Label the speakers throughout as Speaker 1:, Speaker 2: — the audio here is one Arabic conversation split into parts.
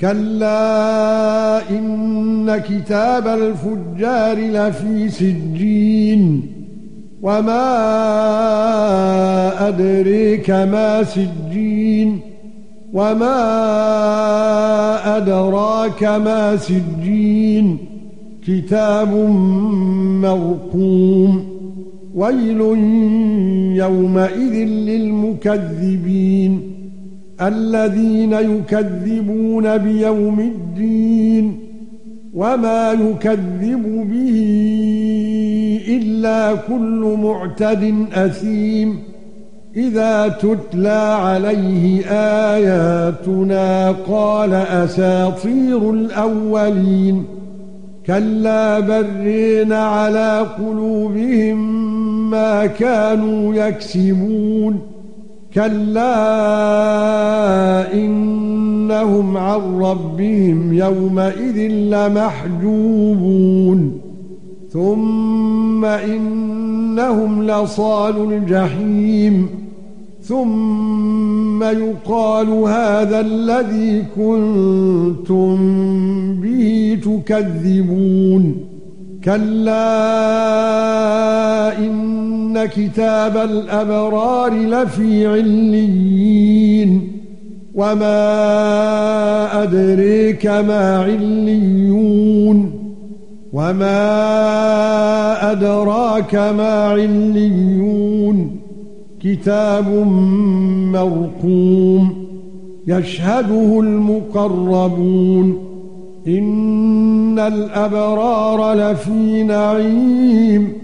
Speaker 1: كلا إن كتاب الفجار لفي سجين وما أدريك ما سجين وما أدراك ما سجين كتاب مرقوم ويل يومئذ للمكذبين الذين يكذبون بيوم الدين وما يكذب به إلا كل معتد أثيم إذا تتلى عليه آياتنا قال أساطير الأولين كلا برين على قلوبهم ما كانوا يكسبون كلا انهم عن ربهم يومئذ لمحجوبون ثم انهم لصال الجحيم ثم يقال هذا الذي كنتم به تكذبون كلا ان كتاب الابرار لفي عليين وما ادريك ما عليون وما ادراك ما عليون كتاب مرقوم يشهده المقربون ان الابرار لفي نعيم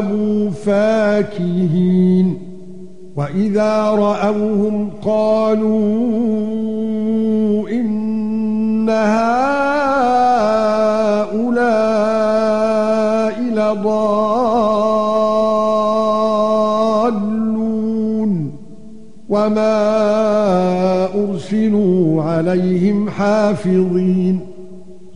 Speaker 1: انقلبوا فاكهين. وإذا رأوهم قالوا إن هؤلاء لضالون. وما أرسلوا عليهم حافظين.